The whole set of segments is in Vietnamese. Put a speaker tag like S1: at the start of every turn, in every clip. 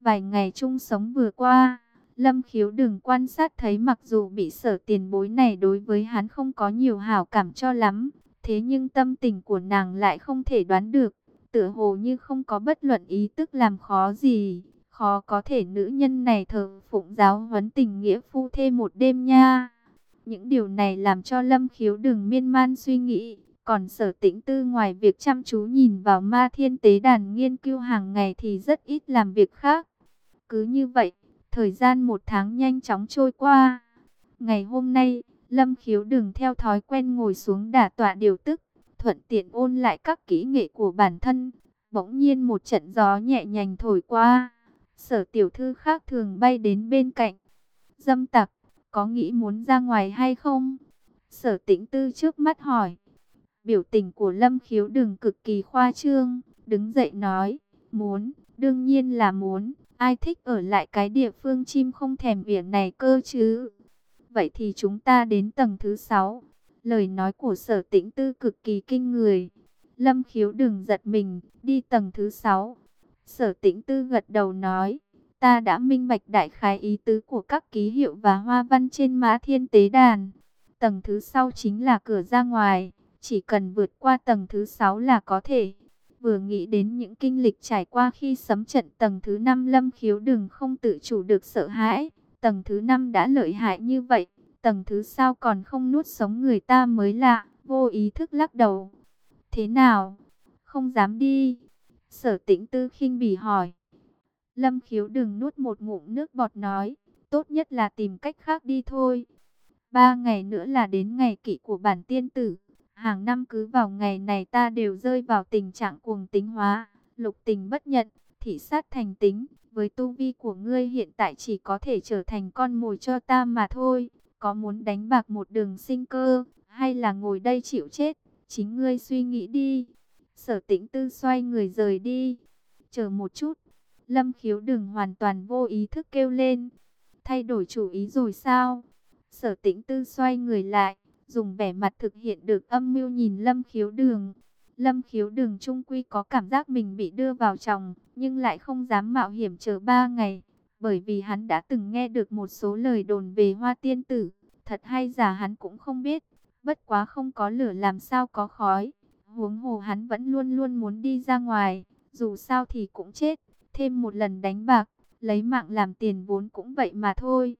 S1: Vài ngày chung sống vừa qua, Lâm khiếu đừng quan sát thấy mặc dù bị sở tiền bối này đối với hắn không có nhiều hảo cảm cho lắm, thế nhưng tâm tình của nàng lại không thể đoán được, tựa hồ như không có bất luận ý tức làm khó gì, khó có thể nữ nhân này thờ phụng giáo huấn tình nghĩa phu thê một đêm nha. Những điều này làm cho Lâm khiếu đừng miên man suy nghĩ, còn sở tĩnh tư ngoài việc chăm chú nhìn vào ma thiên tế đàn nghiên cứu hàng ngày thì rất ít làm việc khác. Cứ như vậy, thời gian một tháng nhanh chóng trôi qua. Ngày hôm nay, Lâm khiếu đừng theo thói quen ngồi xuống đả tọa điều tức, thuận tiện ôn lại các kỹ nghệ của bản thân. Bỗng nhiên một trận gió nhẹ nhàng thổi qua, sở tiểu thư khác thường bay đến bên cạnh. Dâm tặc, có nghĩ muốn ra ngoài hay không? Sở tĩnh tư trước mắt hỏi. Biểu tình của Lâm khiếu đừng cực kỳ khoa trương, đứng dậy nói, muốn, đương nhiên là muốn, ai thích ở lại cái địa phương chim không thèm biển này cơ chứ. Vậy thì chúng ta đến tầng thứ 6. Lời nói của sở tĩnh tư cực kỳ kinh người. Lâm khiếu đừng giật mình, đi tầng thứ 6. Sở tĩnh tư gật đầu nói, ta đã minh bạch đại khái ý tứ của các ký hiệu và hoa văn trên mã thiên tế đàn. Tầng thứ sau chính là cửa ra ngoài, chỉ cần vượt qua tầng thứ 6 là có thể. Vừa nghĩ đến những kinh lịch trải qua khi sấm trận tầng thứ 5 lâm khiếu đừng không tự chủ được sợ hãi. Tầng thứ 5 đã lợi hại như vậy, tầng thứ sau còn không nuốt sống người ta mới lạ, vô ý thức lắc đầu. Thế nào? Không dám đi. Sở tĩnh tư khinh bỉ hỏi. Lâm khiếu đừng nuốt một ngụm nước bọt nói, tốt nhất là tìm cách khác đi thôi. Ba ngày nữa là đến ngày kỵ của bản tiên tử. Hàng năm cứ vào ngày này ta đều rơi vào tình trạng cuồng tính hóa, lục tình bất nhận, thị sát thành tính. Với tu vi của ngươi hiện tại chỉ có thể trở thành con mồi cho ta mà thôi. Có muốn đánh bạc một đường sinh cơ, hay là ngồi đây chịu chết? Chính ngươi suy nghĩ đi. Sở tĩnh tư xoay người rời đi. Chờ một chút. Lâm khiếu đừng hoàn toàn vô ý thức kêu lên. Thay đổi chủ ý rồi sao? Sở tĩnh tư xoay người lại dùng vẻ mặt thực hiện được âm mưu nhìn Lâm Khiếu Đường. Lâm Khiếu Đường trung quy có cảm giác mình bị đưa vào chồng, nhưng lại không dám mạo hiểm chờ ba ngày, bởi vì hắn đã từng nghe được một số lời đồn về Hoa Tiên Tử, thật hay giả hắn cũng không biết, bất quá không có lửa làm sao có khói. Huống hồ hắn vẫn luôn luôn muốn đi ra ngoài, dù sao thì cũng chết, thêm một lần đánh bạc, lấy mạng làm tiền vốn cũng vậy mà thôi.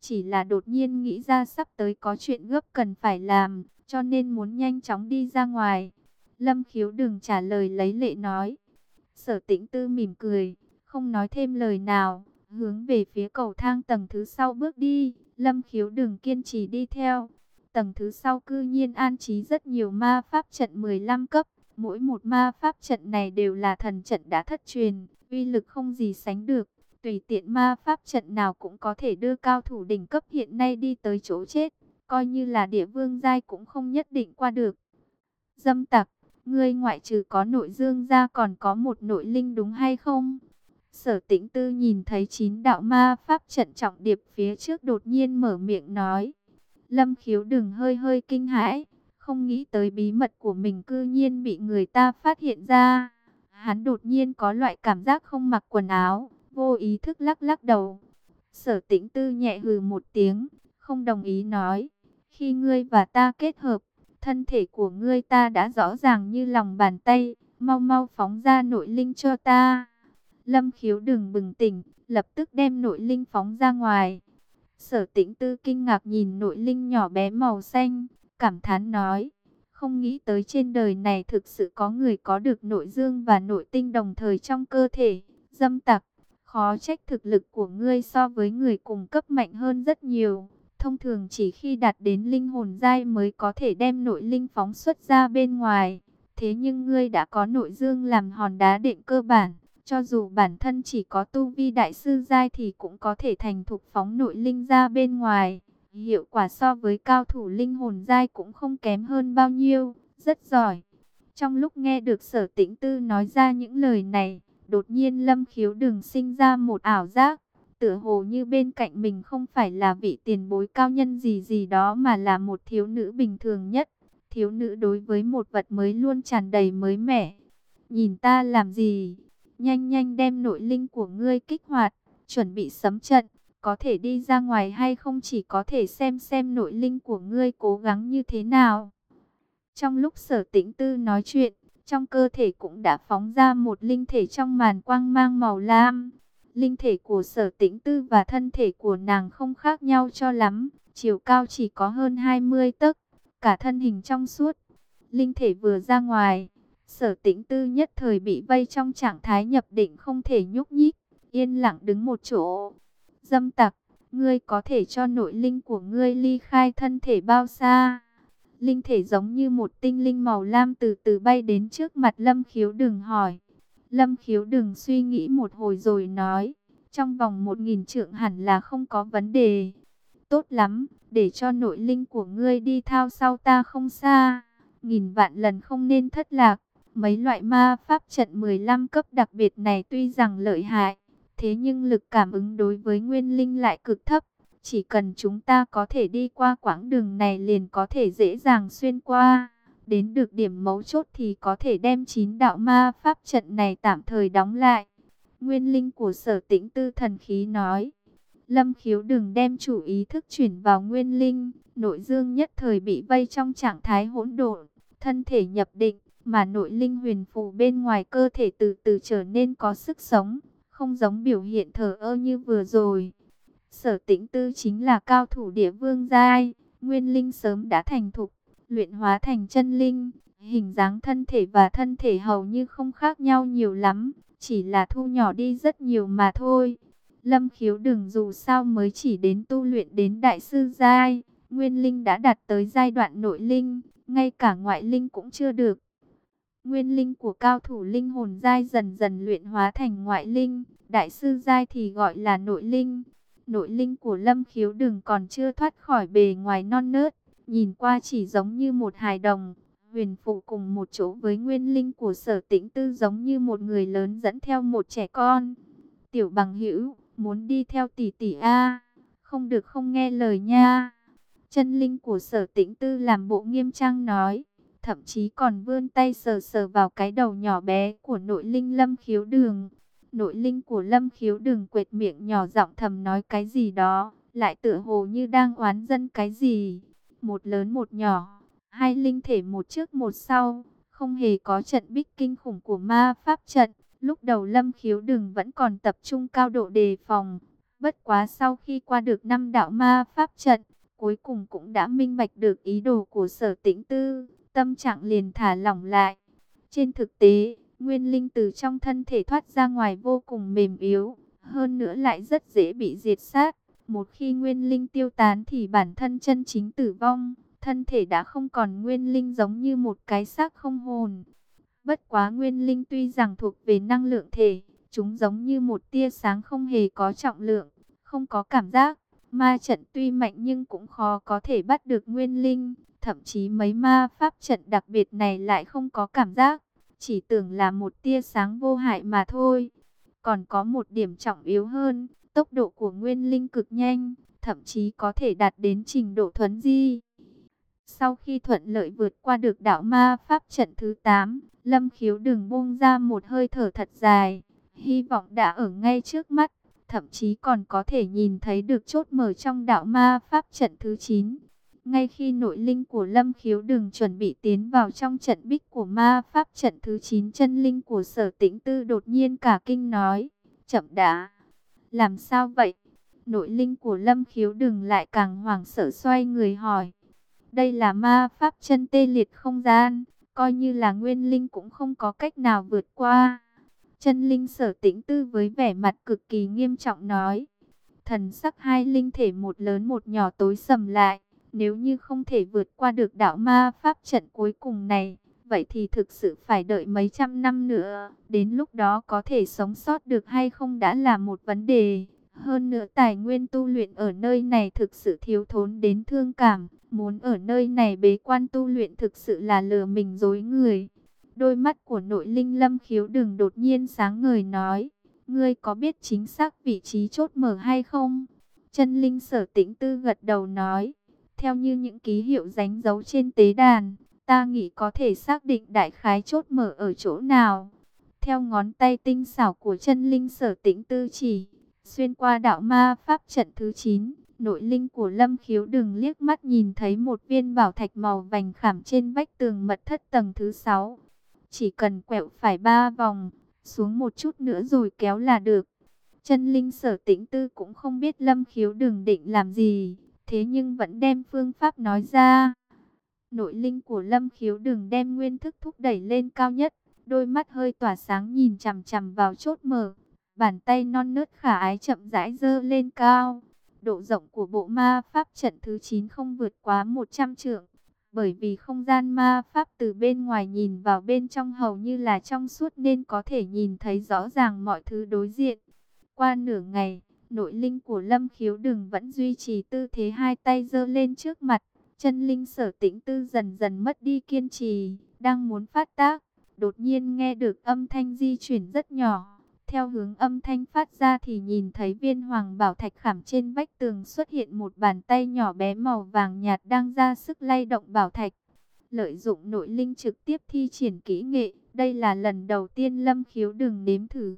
S1: Chỉ là đột nhiên nghĩ ra sắp tới có chuyện gấp cần phải làm, cho nên muốn nhanh chóng đi ra ngoài. Lâm khiếu đừng trả lời lấy lệ nói. Sở tĩnh tư mỉm cười, không nói thêm lời nào, hướng về phía cầu thang tầng thứ sau bước đi. Lâm khiếu đừng kiên trì đi theo. Tầng thứ sau cư nhiên an trí rất nhiều ma pháp trận 15 cấp. Mỗi một ma pháp trận này đều là thần trận đã thất truyền, uy lực không gì sánh được tùy tiện ma pháp trận nào cũng có thể đưa cao thủ đỉnh cấp hiện nay đi tới chỗ chết, coi như là địa vương giai cũng không nhất định qua được. Dâm tặc, ngươi ngoại trừ có nội dương ra còn có một nội linh đúng hay không? Sở tĩnh tư nhìn thấy chín đạo ma pháp trận trọng điệp phía trước đột nhiên mở miệng nói. Lâm khiếu đừng hơi hơi kinh hãi, không nghĩ tới bí mật của mình cư nhiên bị người ta phát hiện ra. Hắn đột nhiên có loại cảm giác không mặc quần áo, vô ý thức lắc lắc đầu. Sở tĩnh tư nhẹ hừ một tiếng, không đồng ý nói. Khi ngươi và ta kết hợp, thân thể của ngươi ta đã rõ ràng như lòng bàn tay, mau mau phóng ra nội linh cho ta. Lâm khiếu đừng bừng tỉnh, lập tức đem nội linh phóng ra ngoài. Sở tĩnh tư kinh ngạc nhìn nội linh nhỏ bé màu xanh, cảm thán nói. Không nghĩ tới trên đời này thực sự có người có được nội dương và nội tinh đồng thời trong cơ thể. Dâm tặc, Khó trách thực lực của ngươi so với người cùng cấp mạnh hơn rất nhiều. Thông thường chỉ khi đạt đến linh hồn giai mới có thể đem nội linh phóng xuất ra bên ngoài. Thế nhưng ngươi đã có nội dương làm hòn đá đệm cơ bản. Cho dù bản thân chỉ có tu vi đại sư giai thì cũng có thể thành thục phóng nội linh ra bên ngoài. Hiệu quả so với cao thủ linh hồn giai cũng không kém hơn bao nhiêu. Rất giỏi. Trong lúc nghe được sở tĩnh tư nói ra những lời này, Đột nhiên lâm khiếu đừng sinh ra một ảo giác, tựa hồ như bên cạnh mình không phải là vị tiền bối cao nhân gì gì đó mà là một thiếu nữ bình thường nhất. Thiếu nữ đối với một vật mới luôn tràn đầy mới mẻ. Nhìn ta làm gì? nhanh nhanh đem nội linh của ngươi kích hoạt, chuẩn bị sấm trận, có thể đi ra ngoài hay không chỉ có thể xem xem nội linh của ngươi cố gắng như thế nào. Trong lúc sở tĩnh tư nói chuyện, trong cơ thể cũng đã phóng ra một linh thể trong màn quang mang màu lam. Linh thể của sở tĩnh tư và thân thể của nàng không khác nhau cho lắm, chiều cao chỉ có hơn 20 tấc, cả thân hình trong suốt. Linh thể vừa ra ngoài, sở tĩnh tư nhất thời bị vây trong trạng thái nhập định không thể nhúc nhích, yên lặng đứng một chỗ. Dâm tặc, ngươi có thể cho nội linh của ngươi ly khai thân thể bao xa? Linh thể giống như một tinh linh màu lam từ từ bay đến trước mặt Lâm Khiếu đừng hỏi. Lâm Khiếu đừng suy nghĩ một hồi rồi nói, trong vòng một nghìn trượng hẳn là không có vấn đề. Tốt lắm, để cho nội linh của ngươi đi thao sau ta không xa. Nghìn vạn lần không nên thất lạc. Mấy loại ma pháp trận 15 cấp đặc biệt này tuy rằng lợi hại, thế nhưng lực cảm ứng đối với nguyên linh lại cực thấp. Chỉ cần chúng ta có thể đi qua quãng đường này liền có thể dễ dàng xuyên qua. Đến được điểm mấu chốt thì có thể đem chín đạo ma pháp trận này tạm thời đóng lại. Nguyên linh của sở tĩnh tư thần khí nói. Lâm khiếu đừng đem chủ ý thức chuyển vào nguyên linh. Nội dương nhất thời bị vây trong trạng thái hỗn độn, thân thể nhập định, mà nội linh huyền phù bên ngoài cơ thể từ từ trở nên có sức sống, không giống biểu hiện thờ ơ như vừa rồi. Sở tĩnh tư chính là cao thủ địa vương giai, nguyên linh sớm đã thành thục, luyện hóa thành chân linh, hình dáng thân thể và thân thể hầu như không khác nhau nhiều lắm, chỉ là thu nhỏ đi rất nhiều mà thôi. Lâm khiếu đừng dù sao mới chỉ đến tu luyện đến đại sư giai, nguyên linh đã đạt tới giai đoạn nội linh, ngay cả ngoại linh cũng chưa được. Nguyên linh của cao thủ linh hồn giai dần dần luyện hóa thành ngoại linh, đại sư giai thì gọi là nội linh. Nội linh của Lâm Khiếu đừng còn chưa thoát khỏi bề ngoài non nớt, nhìn qua chỉ giống như một hài đồng. Huyền phụ cùng một chỗ với nguyên linh của sở tĩnh tư giống như một người lớn dẫn theo một trẻ con. Tiểu bằng hữu, muốn đi theo tỷ tỷ A, không được không nghe lời nha. Chân linh của sở tĩnh tư làm bộ nghiêm trang nói, thậm chí còn vươn tay sờ sờ vào cái đầu nhỏ bé của nội linh lâm khiếu đường. Nội linh của lâm khiếu đường quệt miệng nhỏ giọng thầm nói cái gì đó, lại tựa hồ như đang oán dân cái gì. Một lớn một nhỏ, hai linh thể một trước một sau, không hề có trận bích kinh khủng của ma pháp trận. Lúc đầu lâm khiếu đường vẫn còn tập trung cao độ đề phòng. Bất quá sau khi qua được năm đạo ma pháp trận, cuối cùng cũng đã minh bạch được ý đồ của sở tĩnh tư, tâm trạng liền thả lỏng lại. Trên thực tế, nguyên linh từ trong thân thể thoát ra ngoài vô cùng mềm yếu, hơn nữa lại rất dễ bị diệt sát. Một khi nguyên linh tiêu tán thì bản thân chân chính tử vong, thân thể đã không còn nguyên linh giống như một cái xác không hồn. Bất quá nguyên linh tuy rằng thuộc về năng lượng thể, chúng giống như một tia sáng không hề có trọng lượng, không có cảm giác. Ma trận tuy mạnh nhưng cũng khó có thể bắt được nguyên linh, thậm chí mấy ma pháp trận đặc biệt này lại không có cảm giác, chỉ tưởng là một tia sáng vô hại mà thôi. Còn có một điểm trọng yếu hơn, tốc độ của nguyên linh cực nhanh, thậm chí có thể đạt đến trình độ thuấn di. Sau khi thuận lợi vượt qua được đạo ma pháp trận thứ 8, Lâm Khiếu đừng buông ra một hơi thở thật dài, hy vọng đã ở ngay trước mắt thậm chí còn có thể nhìn thấy được chốt mở trong đạo ma pháp trận thứ 9. Ngay khi nội linh của Lâm Khiếu đừng chuẩn bị tiến vào trong trận bích của ma pháp trận thứ 9 chân linh của sở tĩnh tư đột nhiên cả kinh nói, chậm đã, làm sao vậy? Nội linh của Lâm Khiếu đừng lại càng hoảng sợ xoay người hỏi, đây là ma pháp chân tê liệt không gian, coi như là nguyên linh cũng không có cách nào vượt qua. Chân linh sở tĩnh tư với vẻ mặt cực kỳ nghiêm trọng nói. Thần sắc hai linh thể một lớn một nhỏ tối sầm lại. Nếu như không thể vượt qua được đạo ma pháp trận cuối cùng này, vậy thì thực sự phải đợi mấy trăm năm nữa. Đến lúc đó có thể sống sót được hay không đã là một vấn đề. Hơn nữa tài nguyên tu luyện ở nơi này thực sự thiếu thốn đến thương cảm. Muốn ở nơi này bế quan tu luyện thực sự là lừa mình dối người. Đôi mắt của nội linh lâm khiếu đừng đột nhiên sáng ngời nói. Ngươi có biết chính xác vị trí chốt mở hay không? Chân linh sở tĩnh tư gật đầu nói. Theo như những ký hiệu đánh dấu trên tế đàn, ta nghĩ có thể xác định đại khái chốt mở ở chỗ nào. Theo ngón tay tinh xảo của chân linh sở tĩnh tư chỉ, xuyên qua đạo ma pháp trận thứ 9, nội linh của lâm khiếu đừng liếc mắt nhìn thấy một viên bảo thạch màu vành khảm trên vách tường mật thất tầng thứ 6. Chỉ cần quẹo phải ba vòng, xuống một chút nữa rồi kéo là được. Chân linh sở tĩnh tư cũng không biết lâm khiếu đừng định làm gì, thế nhưng vẫn đem phương pháp nói ra. Nội linh của lâm khiếu đừng đem nguyên thức thúc đẩy lên cao nhất, đôi mắt hơi tỏa sáng nhìn chằm chằm vào chốt mở. Bàn tay non nớt khả ái chậm rãi dơ lên cao. Độ rộng của bộ ma pháp trận thứ 9 không vượt quá 100 trượng. Bởi vì không gian ma pháp từ bên ngoài nhìn vào bên trong hầu như là trong suốt nên có thể nhìn thấy rõ ràng mọi thứ đối diện. Qua nửa ngày, nội linh của Lâm Khiếu Đừng vẫn duy trì tư thế hai tay giơ lên trước mặt. Chân linh sở tĩnh tư dần dần mất đi kiên trì, đang muốn phát tác. Đột nhiên nghe được âm thanh di chuyển rất nhỏ. Theo hướng âm thanh phát ra thì nhìn thấy viên hoàng bảo thạch khảm trên vách tường xuất hiện một bàn tay nhỏ bé màu vàng nhạt đang ra sức lay động bảo thạch. Lợi dụng nội linh trực tiếp thi triển kỹ nghệ, đây là lần đầu tiên lâm khiếu đừng nếm thử.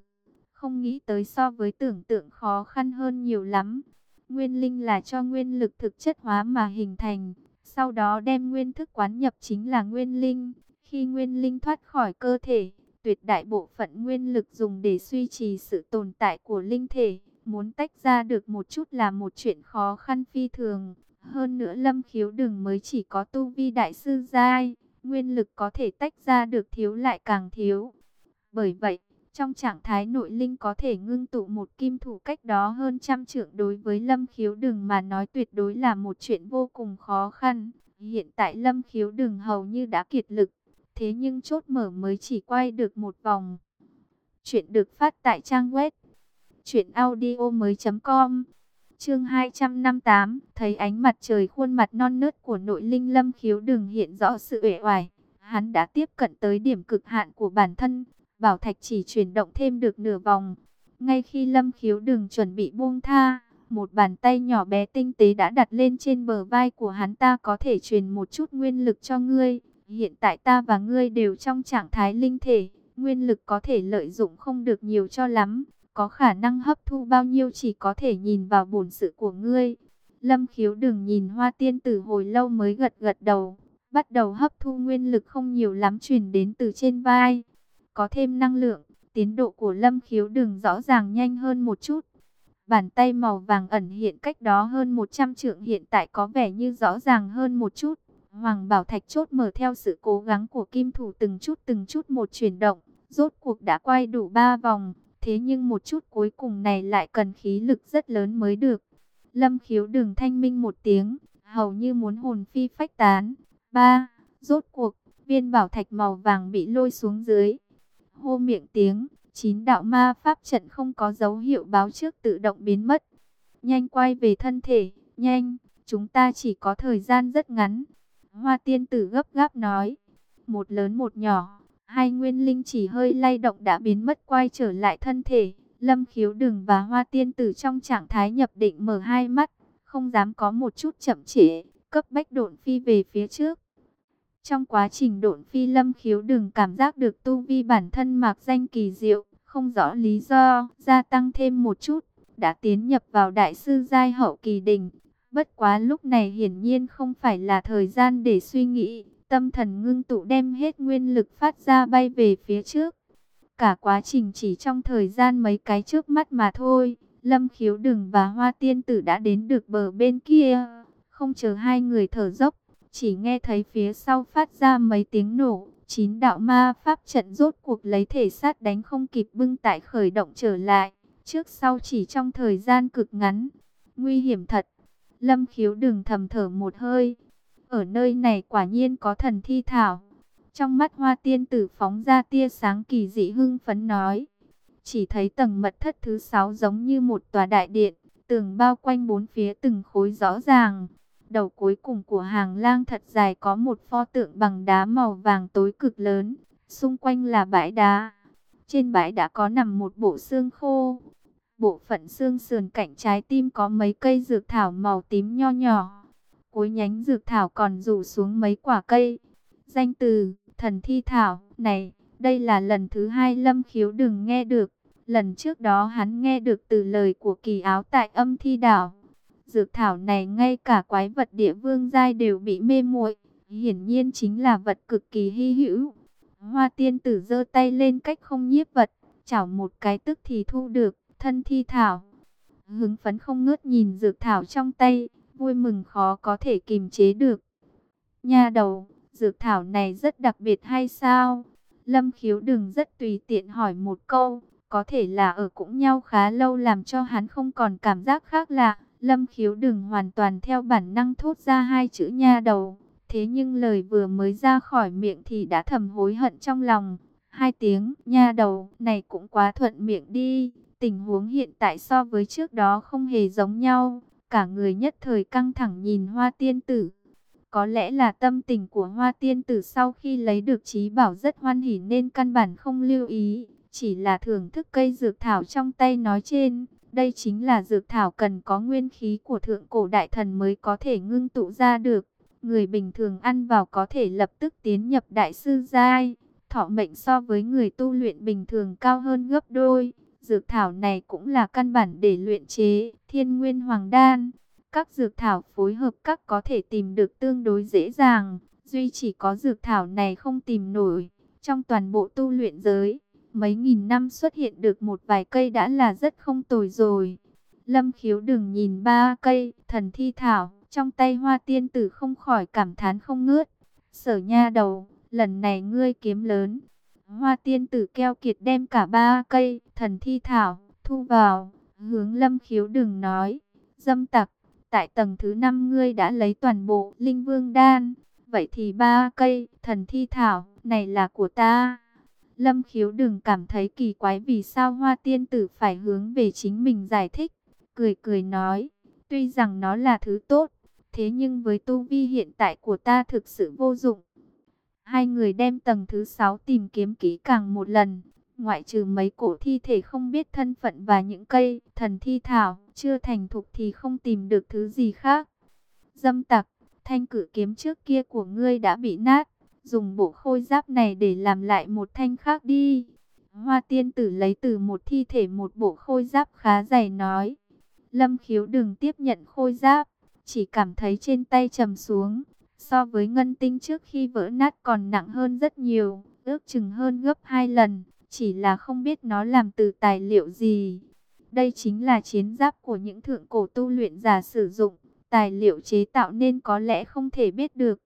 S1: Không nghĩ tới so với tưởng tượng khó khăn hơn nhiều lắm. Nguyên linh là cho nguyên lực thực chất hóa mà hình thành, sau đó đem nguyên thức quán nhập chính là nguyên linh. Khi nguyên linh thoát khỏi cơ thể, tuyệt đại bộ phận nguyên lực dùng để duy trì sự tồn tại của linh thể. Muốn tách ra được một chút là một chuyện khó khăn phi thường. Hơn nữa lâm khiếu đừng mới chỉ có tu vi đại sư giai, nguyên lực có thể tách ra được thiếu lại càng thiếu. Bởi vậy, trong trạng thái nội linh có thể ngưng tụ một kim thủ cách đó hơn trăm trượng đối với lâm khiếu đừng mà nói tuyệt đối là một chuyện vô cùng khó khăn. Hiện tại lâm khiếu đừng hầu như đã kiệt lực, thế nhưng chốt mở mới chỉ quay được một vòng. Chuyện được phát tại trang web audio mới com Chương 258, thấy ánh mặt trời khuôn mặt non nớt của nội linh Lâm Khiếu Đừng hiện rõ sự uể oải, hắn đã tiếp cận tới điểm cực hạn của bản thân, bảo thạch chỉ chuyển động thêm được nửa vòng. Ngay khi Lâm Khiếu Đừng chuẩn bị buông tha, một bàn tay nhỏ bé tinh tế đã đặt lên trên bờ vai của hắn ta có thể truyền một chút nguyên lực cho ngươi. Hiện tại ta và ngươi đều trong trạng thái linh thể, nguyên lực có thể lợi dụng không được nhiều cho lắm, có khả năng hấp thu bao nhiêu chỉ có thể nhìn vào bổn sự của ngươi. Lâm khiếu đừng nhìn hoa tiên tử hồi lâu mới gật gật đầu, bắt đầu hấp thu nguyên lực không nhiều lắm truyền đến từ trên vai. Có thêm năng lượng, tiến độ của lâm khiếu đường rõ ràng nhanh hơn một chút. Bàn tay màu vàng ẩn hiện cách đó hơn 100 trượng hiện tại có vẻ như rõ ràng hơn một chút. Hoàng Bảo Thạch chốt mở theo sự cố gắng của kim thủ từng chút từng chút một chuyển động, rốt cuộc đã quay đủ ba vòng, thế nhưng một chút cuối cùng này lại cần khí lực rất lớn mới được. Lâm khiếu đường thanh minh một tiếng, hầu như muốn hồn phi phách tán. Ba, rốt cuộc, viên bảo thạch màu vàng bị lôi xuống dưới. Hô miệng tiếng, chín đạo ma pháp trận không có dấu hiệu báo trước tự động biến mất. Nhanh quay về thân thể, nhanh, chúng ta chỉ có thời gian rất ngắn. Hoa tiên tử gấp gáp nói. Một lớn một nhỏ, hai nguyên linh chỉ hơi lay động đã biến mất quay trở lại thân thể. Lâm khiếu đừng và hoa tiên tử trong trạng thái nhập định mở hai mắt, không dám có một chút chậm trễ, cấp bách độn phi về phía trước. Trong quá trình độn phi lâm khiếu đừng cảm giác được tu vi bản thân mạc danh kỳ diệu, không rõ lý do, gia tăng thêm một chút, đã tiến nhập vào đại sư giai hậu kỳ đỉnh, Bất quá lúc này hiển nhiên không phải là thời gian để suy nghĩ, tâm thần ngưng tụ đem hết nguyên lực phát ra bay về phía trước. Cả quá trình chỉ trong thời gian mấy cái trước mắt mà thôi, Lâm Khiếu Đừng và Hoa Tiên Tử đã đến được bờ bên kia, không chờ hai người thở dốc, chỉ nghe thấy phía sau phát ra mấy tiếng nổ, chín đạo ma pháp trận rốt cuộc lấy thể sát đánh không kịp bưng tại khởi động trở lại, trước sau chỉ trong thời gian cực ngắn, nguy hiểm thật. Lâm khiếu đừng thầm thở một hơi. Ở nơi này quả nhiên có thần thi thảo. Trong mắt hoa tiên tử phóng ra tia sáng kỳ dị hưng phấn nói. Chỉ thấy tầng mật thất thứ sáu giống như một tòa đại điện. Tường bao quanh bốn phía từng khối rõ ràng. Đầu cuối cùng của hàng lang thật dài có một pho tượng bằng đá màu vàng tối cực lớn. Xung quanh là bãi đá. Trên bãi đã có nằm một bộ xương khô. Bộ phận xương sườn cạnh trái tim có mấy cây dược thảo màu tím nho nhỏ. Cuối nhánh dược thảo còn rủ xuống mấy quả cây. Danh từ, thần thi thảo, này, Đây là lần thứ hai Lâm Khiếu đừng nghe được. Lần trước đó hắn nghe được từ lời của kỳ áo tại âm thi đảo. Dược thảo này ngay cả quái vật địa vương giai đều bị mê muội, hiển nhiên chính là vật cực kỳ hy hữu. Hoa tiên tử giơ tay lên cách không nhiếp vật, chảo một cái tức thì thu được, thân thi thảo. Hứng phấn không ngớt nhìn dược thảo trong tay, vui mừng khó có thể kìm chế được. Nha đầu, dược thảo này rất đặc biệt hay sao? Lâm khiếu đừng rất tùy tiện hỏi một câu, có thể là ở cũng nhau khá lâu làm cho hắn không còn cảm giác khác lạ. Lâm khiếu đừng hoàn toàn theo bản năng thốt ra hai chữ nha đầu. Thế nhưng lời vừa mới ra khỏi miệng thì đã thầm hối hận trong lòng. Hai tiếng, nha đầu, này cũng quá thuận miệng đi. Tình huống hiện tại so với trước đó không hề giống nhau. Cả người nhất thời căng thẳng nhìn hoa tiên tử. Có lẽ là tâm tình của hoa tiên tử sau khi lấy được trí bảo rất hoan hỉ nên căn bản không lưu ý. Chỉ là thưởng thức cây dược thảo trong tay nói trên. Đây chính là dược thảo cần có nguyên khí của thượng cổ đại thần mới có thể ngưng tụ ra được. Người bình thường ăn vào có thể lập tức tiến nhập đại sư giai. Thọ mệnh so với người tu luyện bình thường cao hơn gấp đôi. Dược thảo này cũng là căn bản để luyện chế thiên nguyên hoàng đan. Các dược thảo phối hợp các có thể tìm được tương đối dễ dàng. Duy chỉ có dược thảo này không tìm nổi. Trong toàn bộ tu luyện giới, mấy nghìn năm xuất hiện được một vài cây đã là rất không tồi rồi. Lâm khiếu đừng nhìn ba cây thần thi thảo, trong tay hoa tiên tử không khỏi cảm thán không ngớt. Sở nha đầu, lần này ngươi kiếm lớn. Hoa tiên tử keo kiệt đem cả ba cây thần thi thảo, thu vào, hướng lâm khiếu đừng nói. Dâm tặc, tại tầng thứ năm ngươi đã lấy toàn bộ linh vương đan. Vậy thì ba cây thần thi thảo này là của ta. Lâm khiếu đừng cảm thấy kỳ quái vì sao hoa tiên tử phải hướng về chính mình giải thích. Cười cười nói, tuy rằng nó là thứ tốt, thế nhưng với tu vi hiện tại của ta thực sự vô dụng. Hai người đem tầng thứ sáu tìm kiếm kỹ càng một lần, ngoại trừ mấy cổ thi thể không biết thân phận và những cây thần thi thảo chưa thành thục thì không tìm được thứ gì khác. Dâm tặc, thanh cử kiếm trước kia của ngươi đã bị nát, dùng bộ khôi giáp này để làm lại một thanh khác đi. Hoa tiên tử lấy từ một thi thể một bộ khôi giáp khá dày nói. Lâm khiếu đừng tiếp nhận khôi giáp, chỉ cảm thấy trên tay trầm xuống. So với ngân tinh trước khi vỡ nát còn nặng hơn rất nhiều, ước chừng hơn gấp hai lần, chỉ là không biết nó làm từ tài liệu gì. Đây chính là chiến giáp của những thượng cổ tu luyện giả sử dụng, tài liệu chế tạo nên có lẽ không thể biết được.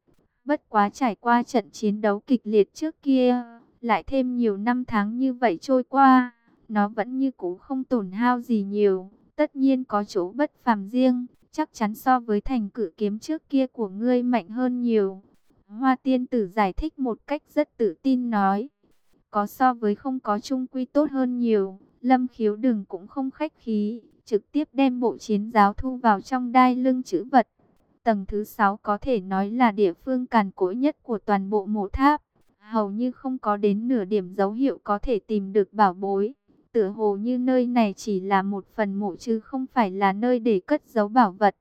S1: Bất quá trải qua trận chiến đấu kịch liệt trước kia, lại thêm nhiều năm tháng như vậy trôi qua, nó vẫn như cũ không tổn hao gì nhiều, tất nhiên có chỗ bất phàm riêng, chắc chắn so với thành cử kiếm trước kia của ngươi mạnh hơn nhiều. Hoa tiên tử giải thích một cách rất tự tin nói, có so với không có chung quy tốt hơn nhiều, lâm khiếu đừng cũng không khách khí, trực tiếp đem bộ chiến giáo thu vào trong đai lưng chữ vật. Tầng thứ 6 có thể nói là địa phương càn cỗi nhất của toàn bộ mộ tháp. Hầu như không có đến nửa điểm dấu hiệu có thể tìm được bảo bối. Tựa hồ như nơi này chỉ là một phần mộ chứ không phải là nơi để cất giấu bảo vật.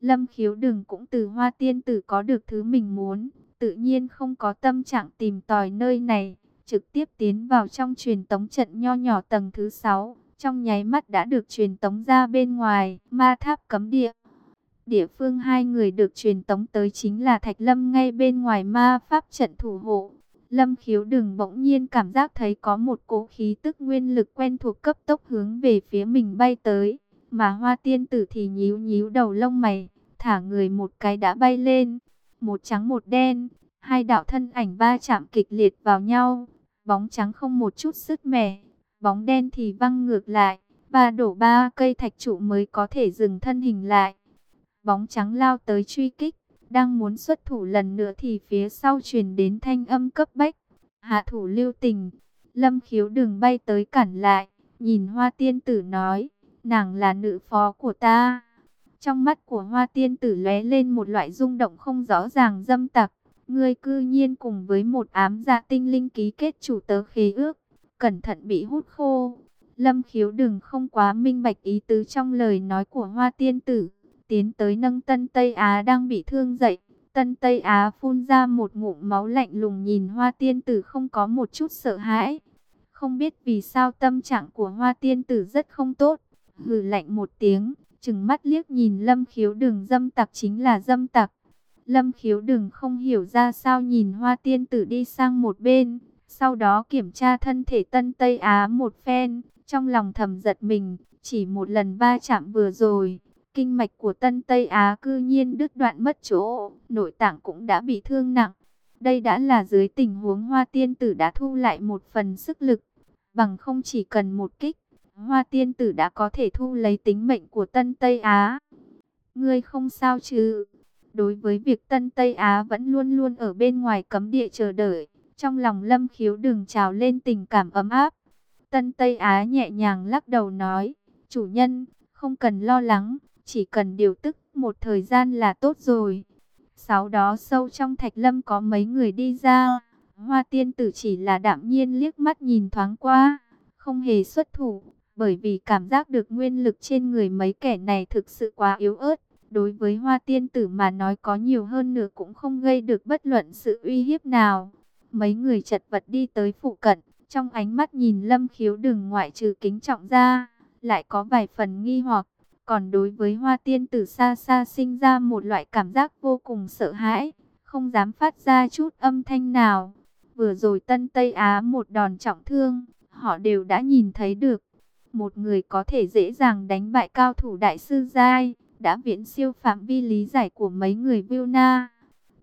S1: Lâm khiếu đừng cũng từ hoa tiên tử có được thứ mình muốn. Tự nhiên không có tâm trạng tìm tòi nơi này. Trực tiếp tiến vào trong truyền tống trận nho nhỏ tầng thứ 6. Trong nháy mắt đã được truyền tống ra bên ngoài ma tháp cấm địa. Địa phương hai người được truyền tống tới chính là Thạch Lâm ngay bên ngoài ma pháp trận thủ hộ. Lâm khiếu đừng bỗng nhiên cảm giác thấy có một cỗ khí tức nguyên lực quen thuộc cấp tốc hướng về phía mình bay tới. Mà hoa tiên tử thì nhíu nhíu đầu lông mày, thả người một cái đã bay lên. Một trắng một đen, hai đạo thân ảnh ba chạm kịch liệt vào nhau. Bóng trắng không một chút sứt mẻ, bóng đen thì văng ngược lại. Ba đổ ba cây thạch trụ mới có thể dừng thân hình lại bóng trắng lao tới truy kích, đang muốn xuất thủ lần nữa thì phía sau truyền đến thanh âm cấp bách. Hạ thủ lưu tình, lâm khiếu đừng bay tới cản lại, nhìn hoa tiên tử nói, nàng là nữ phó của ta. Trong mắt của hoa tiên tử lóe lên một loại rung động không rõ ràng dâm tặc, ngươi cư nhiên cùng với một ám dạ tinh linh ký kết chủ tớ khế ước, cẩn thận bị hút khô. Lâm khiếu đừng không quá minh bạch ý tứ trong lời nói của hoa tiên tử tiến tới nâng tân Tây Á đang bị thương dậy, Tân Tây Á phun ra một ngụm máu lạnh lùng nhìn hoa tiên tử không có một chút sợ hãi. Không biết vì sao tâm trạng của hoa tiên tử rất không tốt. Hừ lạnh một tiếng, chừng mắt liếc nhìn lâm khiếu đường dâm tặc chính là dâm tặc. Lâm khiếu đừng không hiểu ra sao nhìn hoa tiên tử đi sang một bên. Sau đó kiểm tra thân thể Tân Tây Á một phen, trong lòng thầm giật mình, chỉ một lần va chạm vừa rồi. Kinh mạch của Tân Tây Á cư nhiên đứt đoạn mất chỗ, nội tạng cũng đã bị thương nặng. Đây đã là dưới tình huống hoa tiên tử đã thu lại một phần sức lực, bằng không chỉ cần một kích, hoa tiên tử đã có thể thu lấy tính mệnh của Tân Tây Á. Ngươi không sao chứ? Đối với việc Tân Tây Á vẫn luôn luôn ở bên ngoài cấm địa chờ đợi, trong lòng lâm khiếu đừng trào lên tình cảm ấm áp. Tân Tây Á nhẹ nhàng lắc đầu nói, chủ nhân, không cần lo lắng, chỉ cần điều tức một thời gian là tốt rồi. Sau đó sâu trong thạch lâm có mấy người đi ra, hoa tiên tử chỉ là đạm nhiên liếc mắt nhìn thoáng qua, không hề xuất thủ, bởi vì cảm giác được nguyên lực trên người mấy kẻ này thực sự quá yếu ớt. Đối với hoa tiên tử mà nói có nhiều hơn nữa cũng không gây được bất luận sự uy hiếp nào. Mấy người chật vật đi tới phụ cận, trong ánh mắt nhìn lâm khiếu đừng ngoại trừ kính trọng ra, lại có vài phần nghi hoặc. Còn đối với hoa tiên tử xa xa sinh ra một loại cảm giác vô cùng sợ hãi, không dám phát ra chút âm thanh nào. Vừa rồi Tân Tây Á một đòn trọng thương, họ đều đã nhìn thấy được. Một người có thể dễ dàng đánh bại cao thủ đại sư Giai, đã viễn siêu phạm vi lý giải của mấy người Vilna.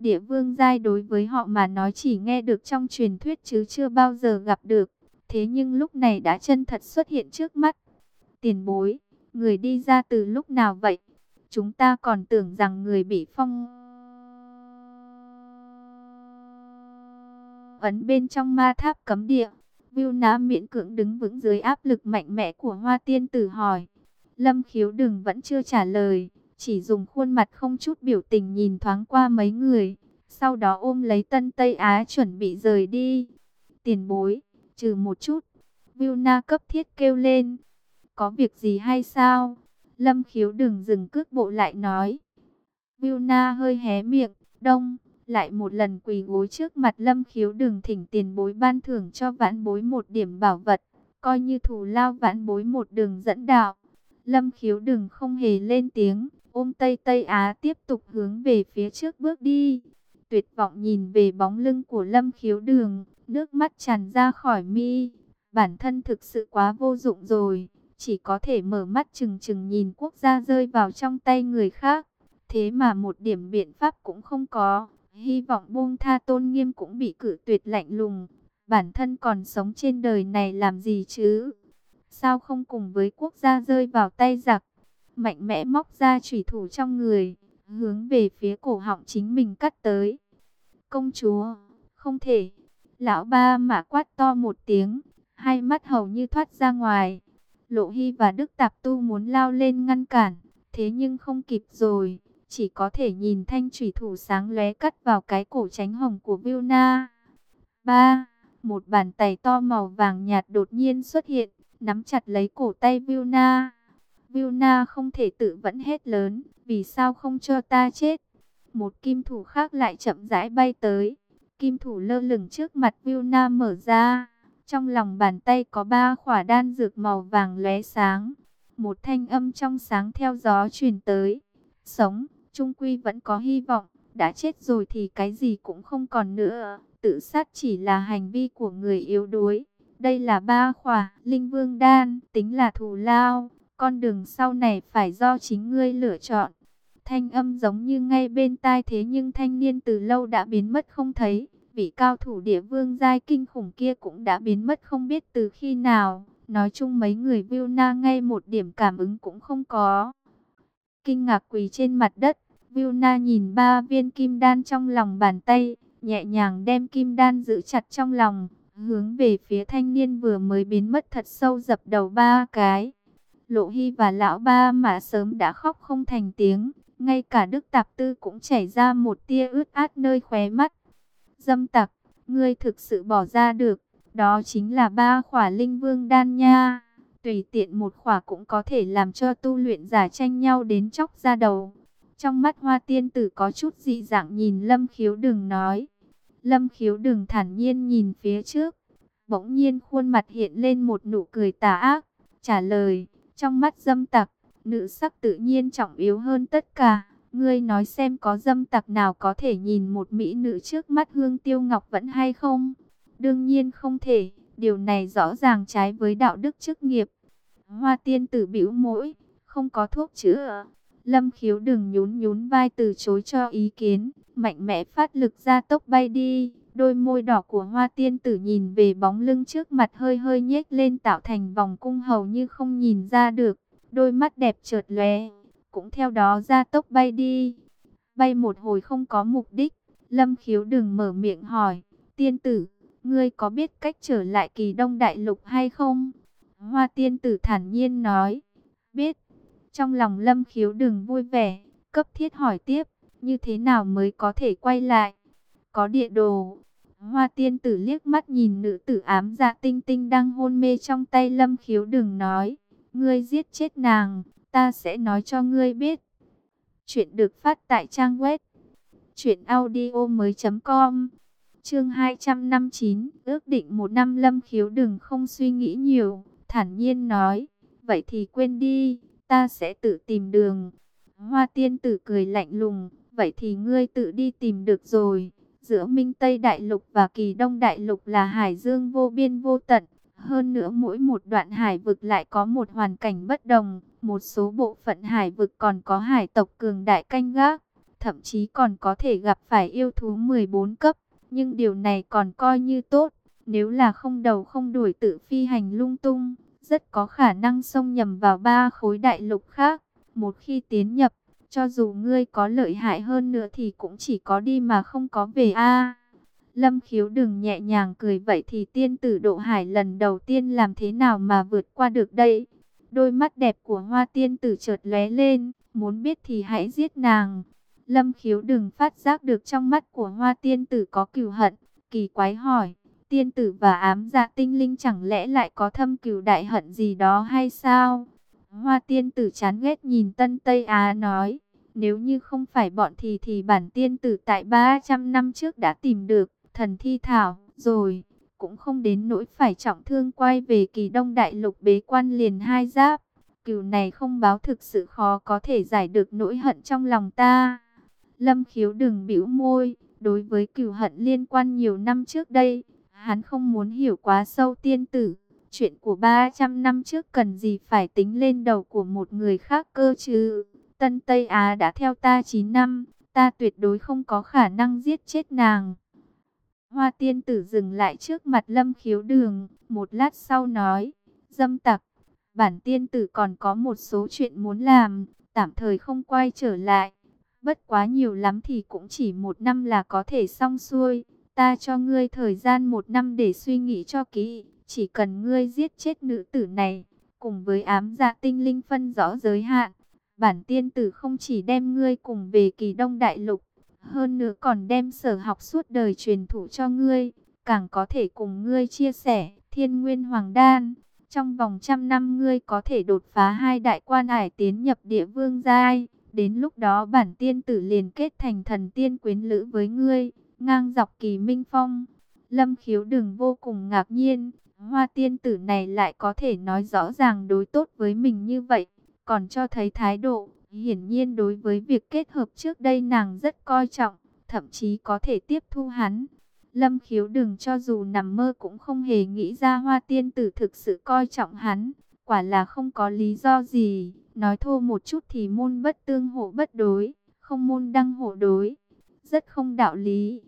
S1: Địa vương giai đối với họ mà nói chỉ nghe được trong truyền thuyết chứ chưa bao giờ gặp được. Thế nhưng lúc này đã chân thật xuất hiện trước mắt. Tiền bối, người đi ra từ lúc nào vậy? Chúng ta còn tưởng rằng người bị phong... Ấn bên trong ma tháp cấm địa. Vilna miễn cưỡng đứng vững dưới áp lực mạnh mẽ của hoa tiên tử hỏi. Lâm khiếu đừng vẫn chưa trả lời, chỉ dùng khuôn mặt không chút biểu tình nhìn thoáng qua mấy người, sau đó ôm lấy Tân Tây Á chuẩn bị rời đi. Tiền bối, trừ một chút, Vilna cấp thiết kêu lên. Có việc gì hay sao? Lâm khiếu đừng dừng cước bộ lại nói. Vilna hơi hé miệng, đông, lại một lần quỳ gối trước mặt lâm khiếu đừng thỉnh tiền bối ban thưởng cho vãn bối một điểm bảo vật, coi như thù lao vãn bối một đường dẫn đạo. Lâm khiếu đừng không hề lên tiếng, ôm Tây Tây Á tiếp tục hướng về phía trước bước đi. Tuyệt vọng nhìn về bóng lưng của Lâm khiếu đường, nước mắt tràn ra khỏi mi. Bản thân thực sự quá vô dụng rồi, chỉ có thể mở mắt chừng chừng nhìn quốc gia rơi vào trong tay người khác. Thế mà một điểm biện pháp cũng không có, hy vọng buông tha tôn nghiêm cũng bị cử tuyệt lạnh lùng. Bản thân còn sống trên đời này làm gì chứ? Sao không cùng với quốc gia rơi vào tay giặc? Mạnh mẽ móc ra chủy thủ trong người, hướng về phía cổ họng chính mình cắt tới. Công chúa, không thể. Lão ba mà quát to một tiếng, hai mắt hầu như thoát ra ngoài. Lộ Hy và Đức Tạp Tu muốn lao lên ngăn cản, thế nhưng không kịp rồi. Chỉ có thể nhìn thanh thủy thủ sáng lóe cắt vào cái cổ tránh hồng của Vilna. ba Một bàn tay to màu vàng nhạt đột nhiên xuất hiện, nắm chặt lấy cổ tay Vilna. Vilna không thể tự vẫn hết lớn, vì sao không cho ta chết? Một kim thủ khác lại chậm rãi bay tới. Kim thủ lơ lửng trước mặt Vilna mở ra. Trong lòng bàn tay có ba khỏa đan dược màu vàng lóe sáng. Một thanh âm trong sáng theo gió truyền tới. Sống, trung quy vẫn có hy vọng. Đã chết rồi thì cái gì cũng không còn nữa. Tự sát chỉ là hành vi của người yếu đuối. Đây là ba khỏa, linh vương đan, tính là thù lao. Con đường sau này phải do chính ngươi lựa chọn. Thanh âm giống như ngay bên tai thế nhưng thanh niên từ lâu đã biến mất không thấy. Vị cao thủ địa vương giai kinh khủng kia cũng đã biến mất không biết từ khi nào. Nói chung mấy người Vilna ngay một điểm cảm ứng cũng không có. Kinh ngạc quỳ trên mặt đất, Vilna nhìn ba viên kim đan trong lòng bàn tay, nhẹ nhàng đem kim đan giữ chặt trong lòng, hướng về phía thanh niên vừa mới biến mất thật sâu dập đầu ba cái. Lộ Hy và lão ba mà sớm đã khóc không thành tiếng, ngay cả Đức Tạp Tư cũng chảy ra một tia ướt át nơi khóe mắt. Dâm tặc, ngươi thực sự bỏ ra được, đó chính là ba khỏa linh vương đan nha. Tùy tiện một khỏa cũng có thể làm cho tu luyện giả tranh nhau đến chóc ra đầu. Trong mắt hoa tiên tử có chút dị dạng nhìn lâm khiếu đừng nói. Lâm khiếu đừng thản nhiên nhìn phía trước. Bỗng nhiên khuôn mặt hiện lên một nụ cười tà ác. Trả lời, trong mắt dâm tặc, nữ sắc tự nhiên trọng yếu hơn tất cả. Ngươi nói xem có dâm tặc nào có thể nhìn một mỹ nữ trước mắt hương tiêu ngọc vẫn hay không? Đương nhiên không thể, điều này rõ ràng trái với đạo đức chức nghiệp. Hoa tiên tử bĩu mũi, không có thuốc chữa. Lâm khiếu đừng nhún nhún vai từ chối cho ý kiến, mạnh mẽ phát lực ra tốc bay đi. Đôi môi đỏ của hoa tiên tử nhìn về bóng lưng trước mặt hơi hơi nhếch lên tạo thành vòng cung hầu như không nhìn ra được. Đôi mắt đẹp chợt lóe, cũng theo đó ra tốc bay đi. Bay một hồi không có mục đích, Lâm khiếu đừng mở miệng hỏi, tiên tử, ngươi có biết cách trở lại kỳ đông đại lục hay không? Hoa tiên tử thản nhiên nói, biết. Trong lòng lâm khiếu đừng vui vẻ, cấp thiết hỏi tiếp, như thế nào mới có thể quay lại? Có địa đồ. Hoa tiên tử liếc mắt nhìn nữ tử ám dạ tinh tinh đang hôn mê trong tay lâm khiếu đừng nói, ngươi giết chết nàng, ta sẽ nói cho ngươi biết. Chuyện được phát tại trang web truyệnaudio mới.com Chương 259 ước định một năm lâm khiếu đừng không suy nghĩ nhiều, thản nhiên nói, vậy thì quên đi, ta sẽ tự tìm đường. Hoa tiên tử cười lạnh lùng, vậy thì ngươi tự đi tìm được rồi. Giữa Minh Tây Đại Lục và Kỳ Đông Đại Lục là hải dương vô biên vô tận. Hơn nữa mỗi một đoạn hải vực lại có một hoàn cảnh bất đồng. Một số bộ phận hải vực còn có hải tộc cường đại canh gác. Thậm chí còn có thể gặp phải yêu thú 14 cấp. Nhưng điều này còn coi như tốt. Nếu là không đầu không đuổi tự phi hành lung tung, rất có khả năng xông nhầm vào ba khối đại lục khác. Một khi tiến nhập, cho dù ngươi có lợi hại hơn nữa thì cũng chỉ có đi mà không có về a. Lâm khiếu đừng nhẹ nhàng cười vậy thì tiên tử độ hải lần đầu tiên làm thế nào mà vượt qua được đây? Đôi mắt đẹp của hoa tiên tử chợt lóe lên, muốn biết thì hãy giết nàng. Lâm khiếu đừng phát giác được trong mắt của hoa tiên tử có cừu hận, kỳ quái hỏi, tiên tử và ám dạ tinh linh chẳng lẽ lại có thâm cừu đại hận gì đó hay sao? Hoa tiên tử chán ghét nhìn Tân Tây Á nói, nếu như không phải bọn thì thì bản tiên tử tại 300 năm trước đã tìm được thần thi thảo rồi, cũng không đến nỗi phải trọng thương quay về kỳ đông đại lục bế quan liền hai giáp. Cừu này không báo thực sự khó có thể giải được nỗi hận trong lòng ta. Lâm khiếu đừng bĩu môi, đối với cừu hận liên quan nhiều năm trước đây, hắn không muốn hiểu quá sâu tiên tử. Chuyện của 300 năm trước cần gì phải tính lên đầu của một người khác cơ chứ. Tân Tây Á đã theo ta 9 năm, ta tuyệt đối không có khả năng giết chết nàng. Hoa tiên tử dừng lại trước mặt lâm khiếu đường, một lát sau nói, dâm tặc, bản tiên tử còn có một số chuyện muốn làm, tạm thời không quay trở lại. Bất quá nhiều lắm thì cũng chỉ một năm là có thể xong xuôi. Ta cho ngươi thời gian một năm để suy nghĩ cho kỹ. Chỉ cần ngươi giết chết nữ tử này, cùng với ám dạ tinh linh phân rõ giới hạn. Bản tiên tử không chỉ đem ngươi cùng về kỳ đông đại lục, hơn nữa còn đem sở học suốt đời truyền thụ cho ngươi, càng có thể cùng ngươi chia sẻ thiên nguyên hoàng đan. Trong vòng trăm năm ngươi có thể đột phá hai đại quan ải tiến nhập địa vương giai. Đến lúc đó bản tiên tử liền kết thành thần tiên quyến lữ với ngươi, ngang dọc kỳ minh phong. Lâm khiếu đừng vô cùng ngạc nhiên, hoa tiên tử này lại có thể nói rõ ràng đối tốt với mình như vậy, còn cho thấy thái độ. Hiển nhiên đối với việc kết hợp trước đây nàng rất coi trọng, thậm chí có thể tiếp thu hắn. Lâm khiếu đừng cho dù nằm mơ cũng không hề nghĩ ra hoa tiên tử thực sự coi trọng hắn. Quả là không có lý do gì, nói thô một chút thì môn bất tương hộ bất đối, không môn đăng hộ đối. Rất không đạo lý.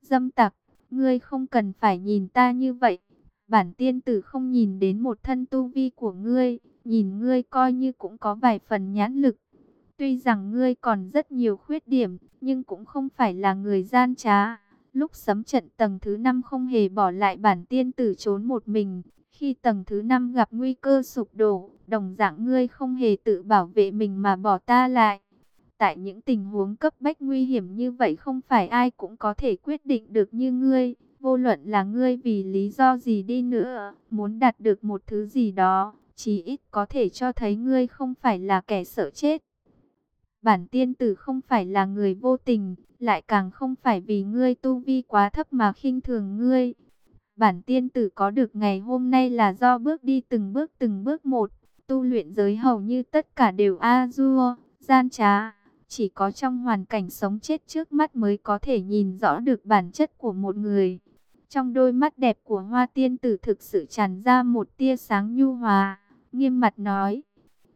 S1: Dâm tặc, ngươi không cần phải nhìn ta như vậy. Bản tiên tử không nhìn đến một thân tu vi của ngươi, nhìn ngươi coi như cũng có vài phần nhãn lực. Tuy rằng ngươi còn rất nhiều khuyết điểm, nhưng cũng không phải là người gian trá. Lúc sấm trận tầng thứ 5 không hề bỏ lại bản tiên tử trốn một mình. Khi tầng thứ 5 gặp nguy cơ sụp đổ, đồng dạng ngươi không hề tự bảo vệ mình mà bỏ ta lại. Tại những tình huống cấp bách nguy hiểm như vậy không phải ai cũng có thể quyết định được như ngươi. Vô luận là ngươi vì lý do gì đi nữa, muốn đạt được một thứ gì đó, chỉ ít có thể cho thấy ngươi không phải là kẻ sợ chết. Bản tiên tử không phải là người vô tình, lại càng không phải vì ngươi tu vi quá thấp mà khinh thường ngươi. Bản tiên tử có được ngày hôm nay là do bước đi từng bước từng bước một, tu luyện giới hầu như tất cả đều a-dua, gian trá. Chỉ có trong hoàn cảnh sống chết trước mắt mới có thể nhìn rõ được bản chất của một người. Trong đôi mắt đẹp của hoa tiên tử thực sự tràn ra một tia sáng nhu hòa, nghiêm mặt nói.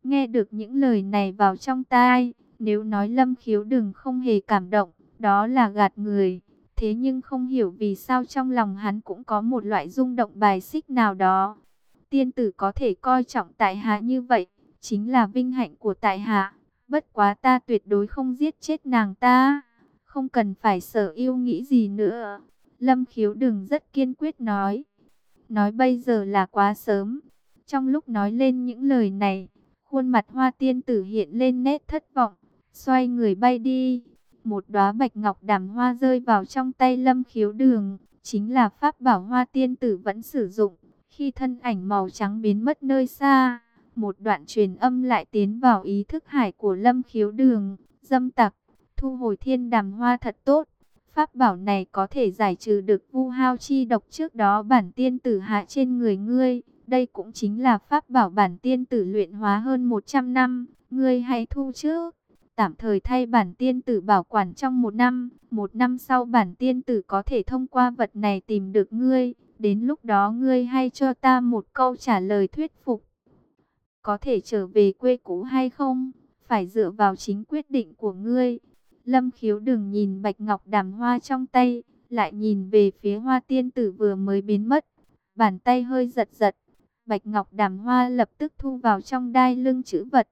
S1: Nghe được những lời này vào trong tai, nếu nói lâm khiếu đừng không hề cảm động, đó là gạt người. Thế nhưng không hiểu vì sao trong lòng hắn cũng có một loại rung động bài xích nào đó. Tiên tử có thể coi trọng tại hạ như vậy, chính là vinh hạnh của tại hạ. Bất quá ta tuyệt đối không giết chết nàng ta, không cần phải sợ yêu nghĩ gì nữa. Lâm khiếu đừng rất kiên quyết nói. Nói bây giờ là quá sớm. Trong lúc nói lên những lời này, khuôn mặt hoa tiên tử hiện lên nét thất vọng, xoay người bay đi. Một đóa bạch ngọc đàm hoa rơi vào trong tay lâm khiếu đường, chính là pháp bảo hoa tiên tử vẫn sử dụng. Khi thân ảnh màu trắng biến mất nơi xa, một đoạn truyền âm lại tiến vào ý thức hải của lâm khiếu đường, dâm tặc, thu hồi thiên đàm hoa thật tốt. Pháp bảo này có thể giải trừ được vu hao chi độc trước đó bản tiên tử hạ trên người ngươi. Đây cũng chính là pháp bảo bản tiên tử luyện hóa hơn 100 năm. Ngươi hãy thu trước. Tạm thời thay bản tiên tử bảo quản trong một năm. Một năm sau bản tiên tử có thể thông qua vật này tìm được ngươi. Đến lúc đó ngươi hay cho ta một câu trả lời thuyết phục. Có thể trở về quê cũ hay không? Phải dựa vào chính quyết định của ngươi. Lâm khiếu đừng nhìn bạch ngọc đàm hoa trong tay, lại nhìn về phía hoa tiên tử vừa mới biến mất. Bàn tay hơi giật giật, bạch ngọc đàm hoa lập tức thu vào trong đai lưng chữ vật.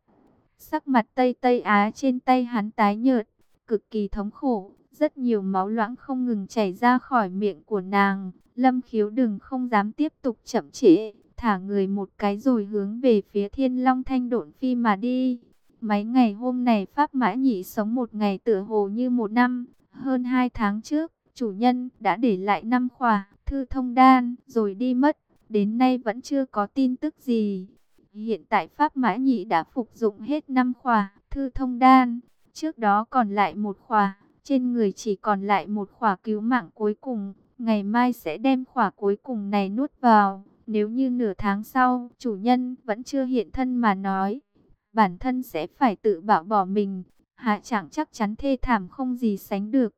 S1: Sắc mặt Tây Tây Á trên tay hắn tái nhợt, cực kỳ thống khổ, rất nhiều máu loãng không ngừng chảy ra khỏi miệng của nàng. Lâm khiếu đừng không dám tiếp tục chậm trễ, thả người một cái rồi hướng về phía thiên long thanh độn phi mà đi. Mấy ngày hôm này Pháp Mã Nhị sống một ngày tựa hồ như một năm. Hơn hai tháng trước, chủ nhân đã để lại năm khỏa thư thông đan rồi đi mất. Đến nay vẫn chưa có tin tức gì. Hiện tại Pháp Mã Nhị đã phục dụng hết năm khỏa thư thông đan. Trước đó còn lại một khỏa, trên người chỉ còn lại một khỏa cứu mạng cuối cùng. Ngày mai sẽ đem khỏa cuối cùng này nuốt vào. Nếu như nửa tháng sau, chủ nhân vẫn chưa hiện thân mà nói, bản thân sẽ phải tự bảo bỏ mình. Hạ chẳng chắc chắn thê thảm không gì sánh được.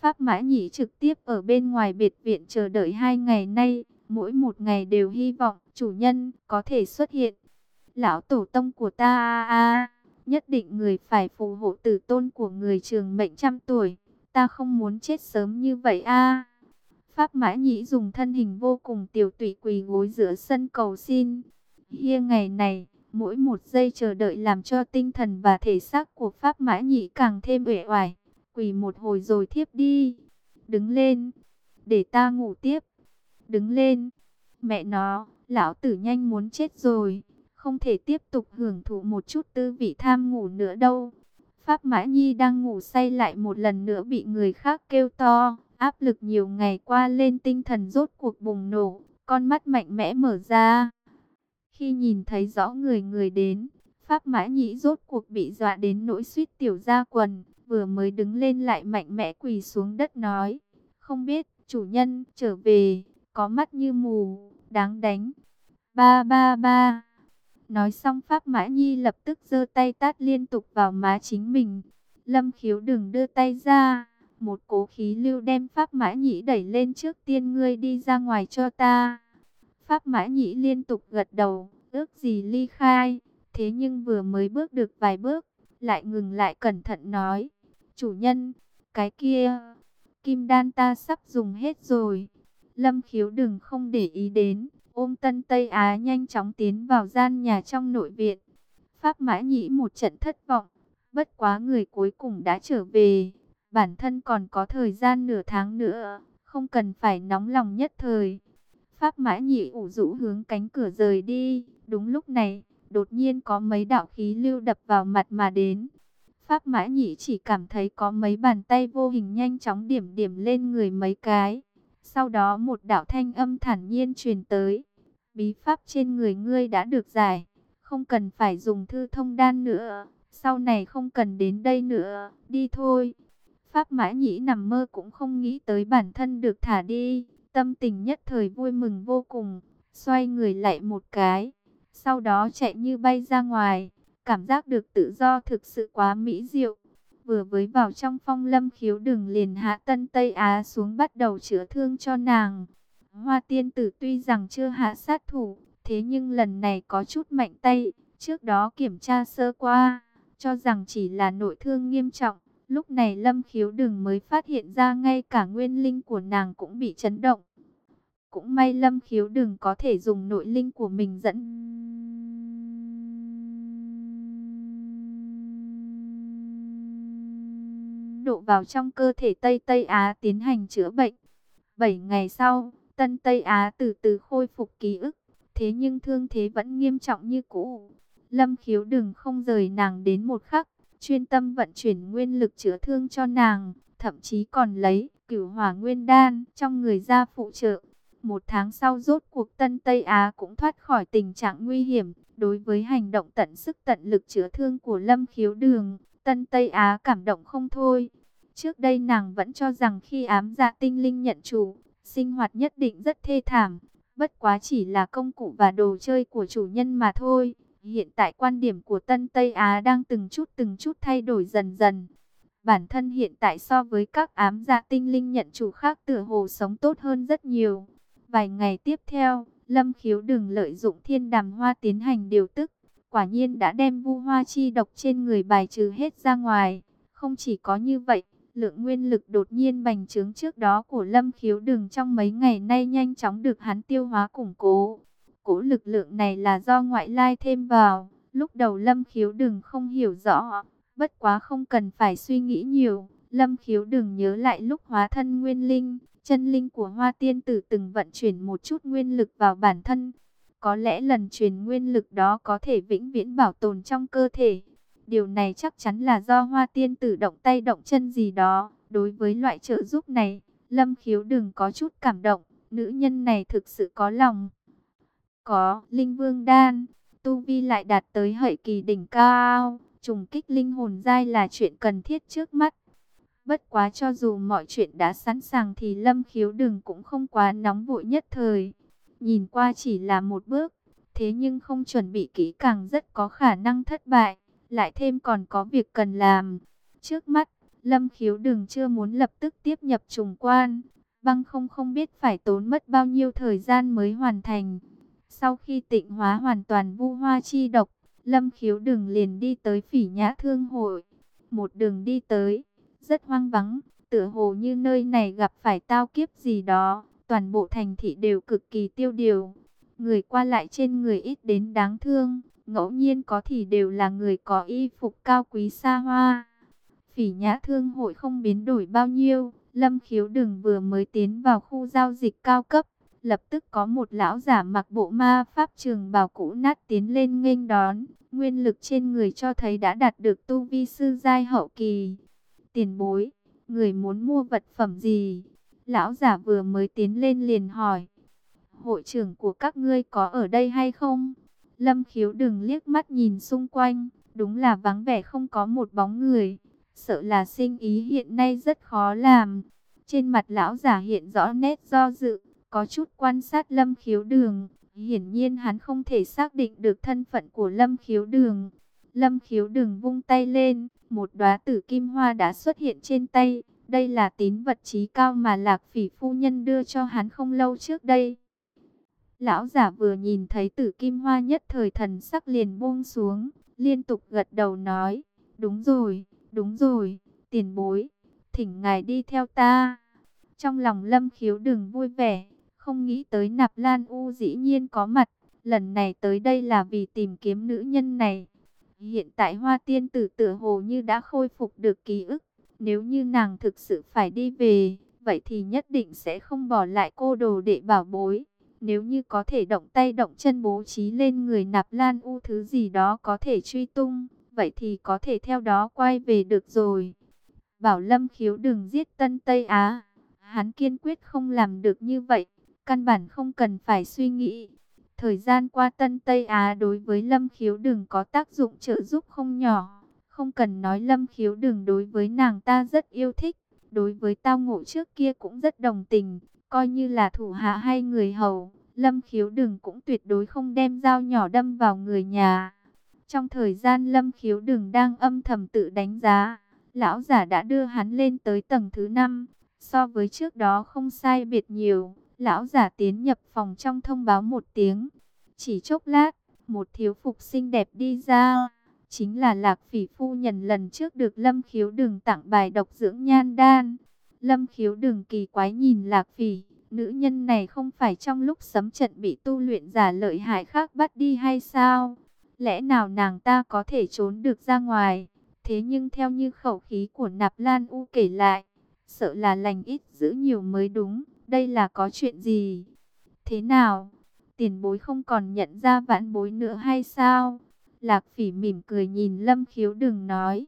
S1: Pháp Mã Nhĩ trực tiếp ở bên ngoài biệt viện chờ đợi hai ngày nay, mỗi một ngày đều hy vọng chủ nhân có thể xuất hiện. Lão tổ tông của ta a a, nhất định người phải phù hộ tử tôn của người trường mệnh trăm tuổi, ta không muốn chết sớm như vậy a. Pháp Mã Nhĩ dùng thân hình vô cùng tiểu tụy quỳ gối giữa sân cầu xin. Hia ngày này, Mỗi một giây chờ đợi làm cho tinh thần và thể xác của Pháp Mã Nhĩ càng thêm uể oải. Quỳ một hồi rồi thiếp đi. Đứng lên. Để ta ngủ tiếp. Đứng lên. Mẹ nó, lão tử nhanh muốn chết rồi. Không thể tiếp tục hưởng thụ một chút tư vị tham ngủ nữa đâu. Pháp Mã Nhi đang ngủ say lại một lần nữa bị người khác kêu to. Áp lực nhiều ngày qua lên tinh thần rốt cuộc bùng nổ. Con mắt mạnh mẽ mở ra. Khi nhìn thấy rõ người người đến, Pháp Mã Nhĩ rốt cuộc bị dọa đến nỗi suýt tiểu ra quần, vừa mới đứng lên lại mạnh mẽ quỳ xuống đất nói, không biết, chủ nhân, trở về, có mắt như mù, đáng đánh. Ba ba ba. Nói xong Pháp Mã Nhi lập tức giơ tay tát liên tục vào má chính mình. Lâm khiếu đừng đưa tay ra. Một cố khí lưu đem Pháp Mã Nhĩ đẩy lên trước tiên ngươi đi ra ngoài cho ta. Pháp Mã Nhĩ liên tục gật đầu, ước gì ly khai. Thế nhưng vừa mới bước được vài bước, lại ngừng lại cẩn thận nói. Chủ nhân, cái kia, kim đan ta sắp dùng hết rồi. Lâm khiếu đừng không để ý đến, ôm tân Tây Á nhanh chóng tiến vào gian nhà trong nội viện. Pháp Mã Nhĩ một trận thất vọng, bất quá người cuối cùng đã trở về. Bản thân còn có thời gian nửa tháng nữa, không cần phải nóng lòng nhất thời. Pháp Mã Nhị ủ rũ hướng cánh cửa rời đi. Đúng lúc này, đột nhiên có mấy đạo khí lưu đập vào mặt mà đến. Pháp Mã Nhị chỉ cảm thấy có mấy bàn tay vô hình nhanh chóng điểm điểm lên người mấy cái. Sau đó một đạo thanh âm thản nhiên truyền tới. Bí pháp trên người ngươi đã được giải, không cần phải dùng thư thông đan nữa. Sau này không cần đến đây nữa, đi thôi. Pháp Mã Nhĩ nằm mơ cũng không nghĩ tới bản thân được thả đi, tâm tình nhất thời vui mừng vô cùng, xoay người lại một cái, sau đó chạy như bay ra ngoài, cảm giác được tự do thực sự quá mỹ diệu. Vừa với vào trong phong lâm khiếu đường liền hạ tân Tây Á xuống bắt đầu chữa thương cho nàng. Hoa tiên tử tuy rằng chưa hạ sát thủ, thế nhưng lần này có chút mạnh tay, trước đó kiểm tra sơ qua, cho rằng chỉ là nội thương nghiêm trọng. Lúc này lâm khiếu đường mới phát hiện ra ngay cả nguyên linh của nàng cũng bị chấn động. Cũng may lâm khiếu đường có thể dùng nội linh của mình dẫn độ vào trong cơ thể Tây Tây Á tiến hành chữa bệnh. 7 ngày sau, Tân Tây Á từ từ khôi phục ký ức, thế nhưng thương thế vẫn nghiêm trọng như cũ. Lâm khiếu đừng không rời nàng đến một khắc, chuyên tâm vận chuyển nguyên lực chữa thương cho nàng, thậm chí còn lấy cửu hỏa nguyên đan trong người ra phụ trợ. Một tháng sau rốt cuộc Tân Tây Á cũng thoát khỏi tình trạng nguy hiểm. Đối với hành động tận sức tận lực chữa thương của Lâm Khiếu Đường, Tân Tây Á cảm động không thôi. Trước đây nàng vẫn cho rằng khi ám dạ tinh linh nhận chủ, sinh hoạt nhất định rất thê thảm. Bất quá chỉ là công cụ và đồ chơi của chủ nhân mà thôi. Hiện tại quan điểm của Tân Tây Á đang từng chút từng chút thay đổi dần dần. Bản thân hiện tại so với các ám dạ tinh linh nhận chủ khác tựa hồ sống tốt hơn rất nhiều. Vài ngày tiếp theo, Lâm Khiếu đừng lợi dụng thiên đàm hoa tiến hành điều tức. Quả nhiên đã đem vu hoa chi độc trên người bài trừ hết ra ngoài. Không chỉ có như vậy, lượng nguyên lực đột nhiên bành trướng trước đó của Lâm Khiếu đừng trong mấy ngày nay nhanh chóng được hắn tiêu hóa củng cố. Cố lực lượng này là do ngoại lai thêm vào. Lúc đầu Lâm Khiếu đừng không hiểu rõ, bất quá không cần phải suy nghĩ nhiều. Lâm Khiếu đừng nhớ lại lúc hóa thân nguyên linh, chân linh của Hoa Tiên Tử từng vận chuyển một chút nguyên lực vào bản thân. Có lẽ lần truyền nguyên lực đó có thể vĩnh viễn bảo tồn trong cơ thể. Điều này chắc chắn là do Hoa Tiên Tử động tay động chân gì đó. Đối với loại trợ giúp này, Lâm Khiếu đừng có chút cảm động. Nữ nhân này thực sự có lòng. Có, Linh Vương Đan, Tu Vi lại đạt tới hợi kỳ đỉnh cao. Trùng kích linh hồn dai là chuyện cần thiết trước mắt. Bất quá cho dù mọi chuyện đã sẵn sàng thì Lâm Khiếu đừng cũng không quá nóng vội nhất thời. Nhìn qua chỉ là một bước, thế nhưng không chuẩn bị kỹ càng rất có khả năng thất bại. Lại thêm còn có việc cần làm. Trước mắt, Lâm Khiếu đừng chưa muốn lập tức tiếp nhập trùng quan. Băng không không biết phải tốn mất bao nhiêu thời gian mới hoàn thành. Sau khi tịnh hóa hoàn toàn vu hoa chi độc, Lâm Khiếu đừng liền đi tới phỉ nhã thương hội. Một đường đi tới rất hoang vắng, tựa hồ như nơi này gặp phải tao kiếp gì đó, toàn bộ thành thị đều cực kỳ tiêu điều. Người qua lại trên người ít đến đáng thương, ngẫu nhiên có thì đều là người có y phục cao quý xa hoa. Phỉ nhã thương hội không biến đổi bao nhiêu, Lâm Khiếu Đừng vừa mới tiến vào khu giao dịch cao cấp, lập tức có một lão giả mặc bộ ma pháp trường bào cũ nát tiến lên nghênh đón, nguyên lực trên người cho thấy đã đạt được tu vi sư giai hậu kỳ. Tiền bối, người muốn mua vật phẩm gì? Lão giả vừa mới tiến lên liền hỏi. Hội trưởng của các ngươi có ở đây hay không? Lâm khiếu đừng liếc mắt nhìn xung quanh. Đúng là vắng vẻ không có một bóng người. Sợ là sinh ý hiện nay rất khó làm. Trên mặt lão giả hiện rõ nét do dự. Có chút quan sát lâm khiếu đường. Hiển nhiên hắn không thể xác định được thân phận của lâm khiếu đường. Lâm khiếu đường vung tay lên, một đóa tử kim hoa đã xuất hiện trên tay. Đây là tín vật trí cao mà Lạc Phỉ phu nhân đưa cho hắn không lâu trước đây. Lão giả vừa nhìn thấy tử kim hoa nhất thời thần sắc liền buông xuống, liên tục gật đầu nói, đúng rồi, đúng rồi, tiền bối, thỉnh ngài đi theo ta. Trong lòng lâm khiếu đừng vui vẻ, không nghĩ tới nạp lan u dĩ nhiên có mặt, lần này tới đây là vì tìm kiếm nữ nhân này. Hiện tại hoa tiên tử tựa hồ như đã khôi phục được ký ức. Nếu như nàng thực sự phải đi về, vậy thì nhất định sẽ không bỏ lại cô đồ để bảo bối. Nếu như có thể động tay động chân bố trí lên người nạp lan u thứ gì đó có thể truy tung, vậy thì có thể theo đó quay về được rồi. Bảo Lâm khiếu đừng giết Tân Tây Á. Hắn kiên quyết không làm được như vậy, căn bản không cần phải suy nghĩ. Thời gian qua Tân Tây Á đối với Lâm Khiếu đừng có tác dụng trợ giúp không nhỏ. Không cần nói lâm khiếu đừng đối với nàng ta rất yêu thích, đối với tao ngộ trước kia cũng rất đồng tình, coi như là thủ hạ hay người hầu. Lâm khiếu đừng cũng tuyệt đối không đem dao nhỏ đâm vào người nhà. Trong thời gian lâm khiếu đừng đang âm thầm tự đánh giá, lão giả đã đưa hắn lên tới tầng thứ 5. So với trước đó không sai biệt nhiều, lão giả tiến nhập phòng trong thông báo một tiếng. Chỉ chốc lát, một thiếu phục xinh đẹp đi ra, chính là Lạc Phỉ phu nhân lần trước được Lâm Khiếu Đừng tặng bài độc dưỡng nhan đan. Lâm Khiếu Đừng kỳ quái nhìn Lạc Phỉ, nữ nhân này không phải trong lúc sấm trận bị tu luyện giả lợi hại khác bắt đi hay sao? Lẽ nào nàng ta có thể trốn được ra ngoài? Thế nhưng theo như khẩu khí của Nạp Lan U kể lại, sợ là lành ít giữ nhiều mới đúng. Đây là có chuyện gì? Thế nào? Tiền bối không còn nhận ra vãn bối nữa hay sao? Lạc phỉ mỉm cười nhìn Lâm Khiếu đừng nói.